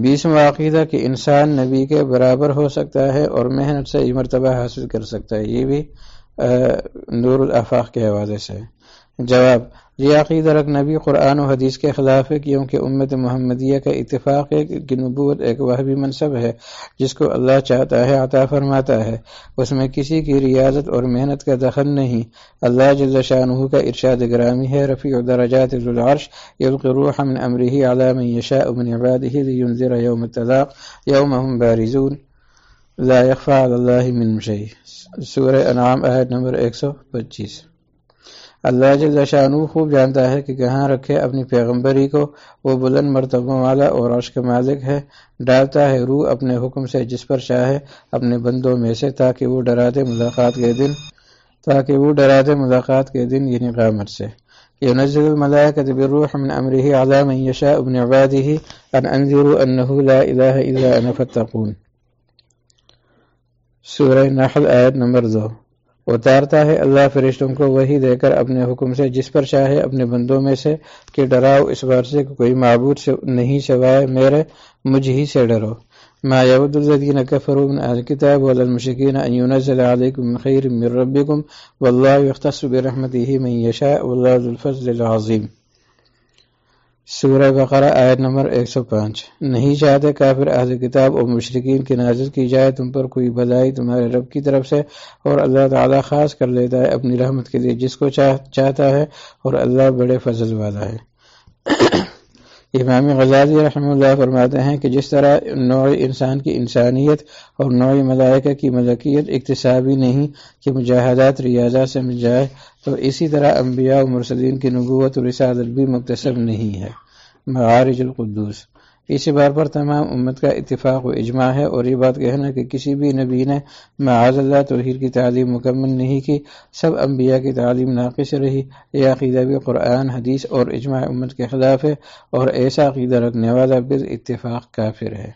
بیسواں عقیدہ کہ انسان نبی کے برابر ہو سکتا ہے اور محنت سے یہ مرتبہ حاصل کر سکتا ہے، یہ بھی نور الافاق کے حوالے سے۔ جواب، یہ عقیدہ رکھ نبی قرآن و حدیث کے خلاف ہے کیونکہ امت محمدیہ کا اتفاق ہے کہ نبوت ایک وحبی منصب ہے، جس کو اللہ چاہتا ہے، عطا فرماتا ہے۔ اس میں کسی کی ریاضت اور محنت کا دخل نہیں۔ اللہ جل شاہ کا ارشاد گرامی ہے، رفیع درجات العرش روح من امره على من يشاء من عباده لينذر يوم التلاق يوم هم بارزون۔ لا يخفى على الله من شيء سورہ انعام، آیت نمبر 125 اللہ جل شانو خوب جانتا ہے کہ کہاں رکھے اپنی پیغمبری کو، وہ بلند مرتبہ والا اور عرش کا مالک ہے۔ ڈالتا ہے روح اپنے حکم سے جس پر چاہے اپنے بندوں میں سے تاکہ وہ ڈراتے ملاقات کے دن، تاکہ وہ ڈراتے ملاقات کے دن یعنی قامت سے۔ ينزل الملائكة بالروح من أمره على من يشاء من عباده أن أنذروا أنه لا إله إلا أنا فاتقون۔ سورہ نحل آیت نمبر دو۔ اتارتا ہے۔ اللہ فرشتوں کو وہی دے کر اپنے حکم سے، جس پر چاہے اپنے بندوں میں سے کہ ڈراؤ اس بار سے کوئی معبود سے نہیں سوائے میرے، مجھ ہی سے ڈرو۔ ما يود الذين كفروا من اهل الكتاب ولا المشركين ان ينزل عليكم من خير من ربكم والله يختص برحمته من يشاء والله ذو الفضل العظيم سورہ بقرہ آیت نمبر 105 نہیں چاہتے کافر اہل کتاب اور مشرقین کی نازل کی جائے تم پر کوئی بلائی تمہارے رب کی طرف سے اور اللہ تعالیٰ خاص کر لیتا ہے اپنی رحمت کے لیے جس کو چاہتا ہے اور اللہ بڑے فضل والا ہے۔ امام غزالی رحمہ اللہ فرماتے ہیں کہ جس طرح نوع انسان کی انسانیت اور نوع ملائکہ کی ملکیت اقتصابی نہیں کہ مجاہدات ریاضہ سے مل جائے، تو اسی طرح انبیاء و مرسدین کی نبوت و رسالت بھی مقتصب نہیں ہے۔ معارج القدوس۔ اسی بار پر تمام امت کا اتفاق و اجماع ہے اور یہ بات کہنا کہ کسی بھی نبی نے معاذ اللہ توحیر کی تعلیم مکمل نہیں کی، سب انبیاء کی تعلیم ناقص رہی۔ یہ عقیدہ بھی قرآن، حدیث اور اجماع امت کے خلاف ہے اور ایسا عقیدہ رکھنے والا بال اتفاق کافر ہے۔